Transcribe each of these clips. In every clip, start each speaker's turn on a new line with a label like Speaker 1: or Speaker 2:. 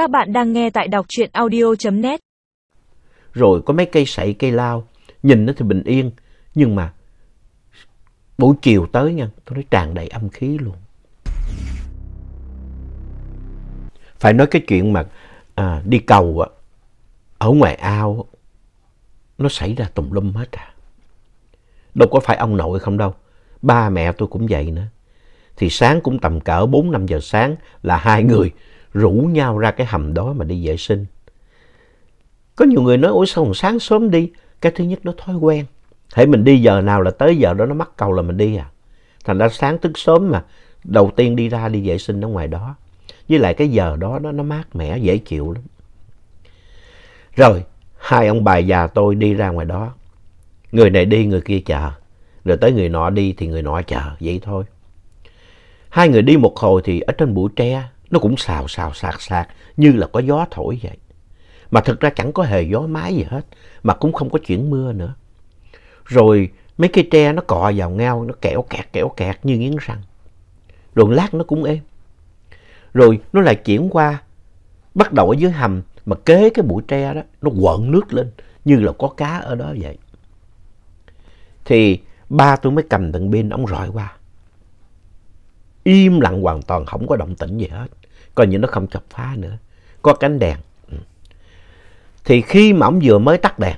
Speaker 1: Các bạn đang nghe tại đọc truyện audio.net.
Speaker 2: Rồi có mấy cây sậy, cây lao, nhìn nó thì bình yên, nhưng mà buổi chiều tới nha, tôi nói tràn đầy âm khí luôn. Phải nói cái chuyện mà à, đi cầu á, ở ngoài ao, nó xảy ra tùm lum hết à. Đâu có phải ông nội không đâu, ba mẹ tôi cũng vậy nữa. Thì sáng cũng tầm cỡ 4-5 giờ sáng là hai người rủ nhau ra cái hầm đó mà đi vệ sinh. Có nhiều người nói, ôi sao còn sáng sớm đi? Cái thứ nhất nó thói quen. Thế mình đi giờ nào là tới giờ đó nó mắc cầu là mình đi à. Thành ra sáng thức sớm mà đầu tiên đi ra đi vệ sinh ở ngoài đó. Với lại cái giờ đó, đó nó mát mẻ, dễ chịu lắm. Rồi, hai ông bà già tôi đi ra ngoài đó. Người này đi, người kia chờ. Rồi tới người nọ đi thì người nọ chờ, vậy thôi. Hai người đi một hồi thì ở trên bụi tre, nó cũng xào xào sạc sạc như là có gió thổi vậy. Mà thực ra chẳng có hề gió mái gì hết, mà cũng không có chuyển mưa nữa. Rồi mấy cây tre nó cọ vào ngao nó kẹo kẹt kẹo kẹt như nghiến răng. Rồi lát nó cũng êm. Rồi nó lại chuyển qua, bắt đầu ở dưới hầm, mà kế cái bụi tre đó, nó quợn nước lên như là có cá ở đó vậy. Thì ba tôi mới cầm tận pin ông rọi qua. Im lặng hoàn toàn, không có động tĩnh gì hết. Coi như nó không chọc phá nữa. Có cánh đèn. Ừ. Thì khi mà ông vừa mới tắt đèn,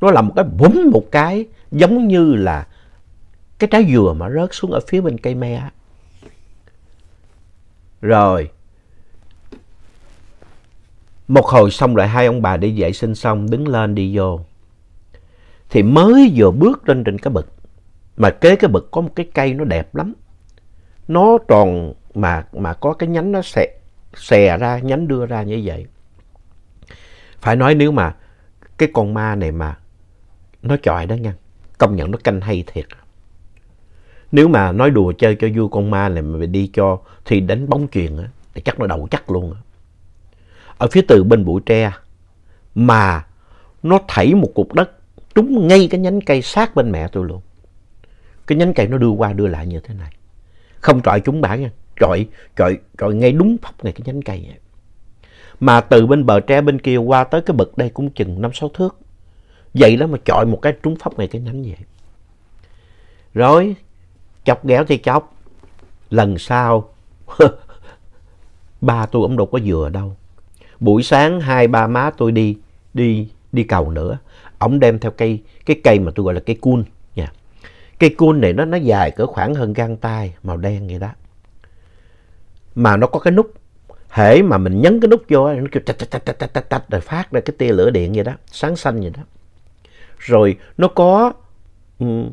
Speaker 2: nó là một cái búng một cái giống như là cái trái dừa mà rớt xuống ở phía bên cây me. Rồi. Một hồi xong lại hai ông bà đi vệ sinh xong đứng lên đi vô. Thì mới vừa bước lên trên cái bực. Mà kế cái bực có một cái cây nó đẹp lắm. Nó tròn mà, mà có cái nhánh nó xè, xè ra, nhánh đưa ra như vậy. Phải nói nếu mà cái con ma này mà nó chọi đó nha, công nhận nó canh hay thiệt. Nếu mà nói đùa chơi cho vui con ma này mà đi cho thì đánh bóng chuyền á, thì chắc nó đầu chắc luôn á. Ở phía từ bên bụi tre mà nó thảy một cục đất trúng ngay cái nhánh cây sát bên mẹ tôi luôn. Cái nhánh cây nó đưa qua đưa lại như thế này. Không trọi chúng bả nha, trọi, trọi, trọi ngay đúng phóc ngay cái nhánh cây vậy. Mà từ bên bờ tre bên kia qua tới cái bực đây cũng chừng 5-6 thước. Vậy đó mà chọi một cái trúng phóc ngay cái nhánh vậy. Rồi, chọc ghẹo thì chọc. Lần sau, ba tôi ông đâu có vừa đâu. Buổi sáng hai ba má tôi đi, đi, đi cầu nữa. Ông đem theo cây, cái cây mà tôi gọi là cây cun Cool Cây cun này nó, nó dài cỡ khoảng hơn gang tay, màu đen vậy đó. Mà nó có cái nút hễ mà mình nhấn cái nút vô nó kêu tạch tạch tạch tạch tạch tạch rồi phát ra cái tia lửa điện vậy đó sáng xanh vậy đó. Rồi nó có um,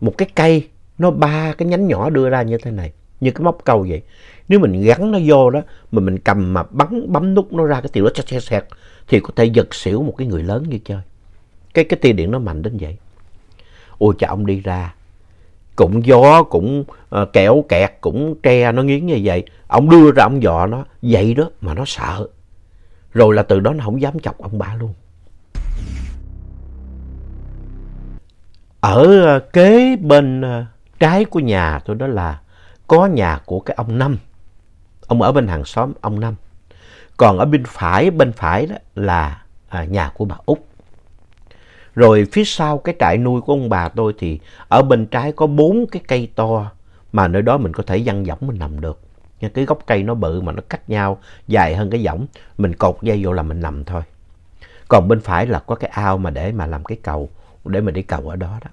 Speaker 2: một cái cây nó ba cái nhánh nhỏ đưa ra như thế này như cái móc câu vậy. Nếu mình gắn nó vô đó mà mình cầm mà bắn bấm nút nó ra cái tia lửa xẹt xẹt thì có thể giật xỉu một cái người lớn như chơi. Cái cái tia điện nó mạnh đến vậy ôi cha ông đi ra. Cũng gió cũng ờ, uh, kẹo kẹt cũng tre nó nghiến như vậy. Ông đưa ra ông dọ nó vậy đó mà nó sợ. Rồi là từ đó nó không dám chọc ông bà luôn. Ở uh, kế bên uh, trái của nhà tôi đó là có nhà của cái ông năm. Ông ở bên hàng xóm ông năm. Còn ở bên phải bên phải đó là à, nhà của bà út rồi phía sau cái trại nuôi của ông bà tôi thì ở bên trái có bốn cái cây to mà nơi đó mình có thể văng võng mình nằm được. Cái gốc cây nó bự mà nó cách nhau dài hơn cái võng, mình cột dây vô là mình nằm thôi. Còn bên phải là có cái ao mà để mà làm cái cầu, để mình đi cầu ở đó đó.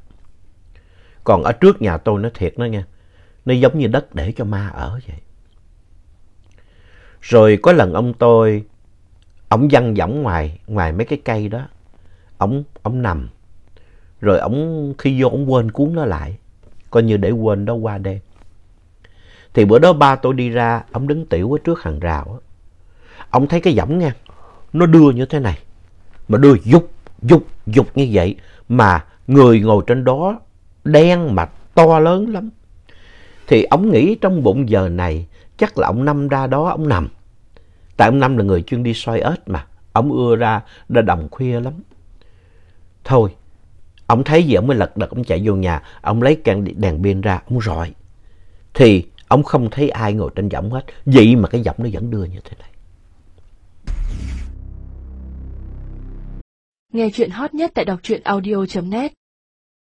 Speaker 2: Còn ở trước nhà tôi nó thiệt nó nha, nó giống như đất để cho ma ở vậy. Rồi có lần ông tôi, ông văng võng ngoài, ngoài mấy cái cây đó, ổng ổng nằm. Rồi ổng khi vô ổng quên cuốn nó lại coi như để quên đó qua đêm. Thì bữa đó ba tôi đi ra ổng đứng tiểu ở trước hàng rào á, ổng thấy cái võng nha nó đưa như thế này mà đưa dục dục dục như vậy mà người ngồi trên đó đen mà to lớn lắm. Thì ổng nghĩ trong bụng giờ này chắc là ổng năm ra đó ổng nằm. Tại ông năm là người chuyên đi soi ếch mà ổng ưa ra ra đồng khuya lắm. Thôi, ông thấy gì ông mới lật đật, ông chạy vô nhà, ông lấy căn đèn pin ra, ông rọi. Thì ông không thấy ai ngồi trên giọng hết, vậy mà cái giọng nó vẫn đưa như thế này.
Speaker 3: Nghe chuyện hot nhất tại đọc truyện audio.net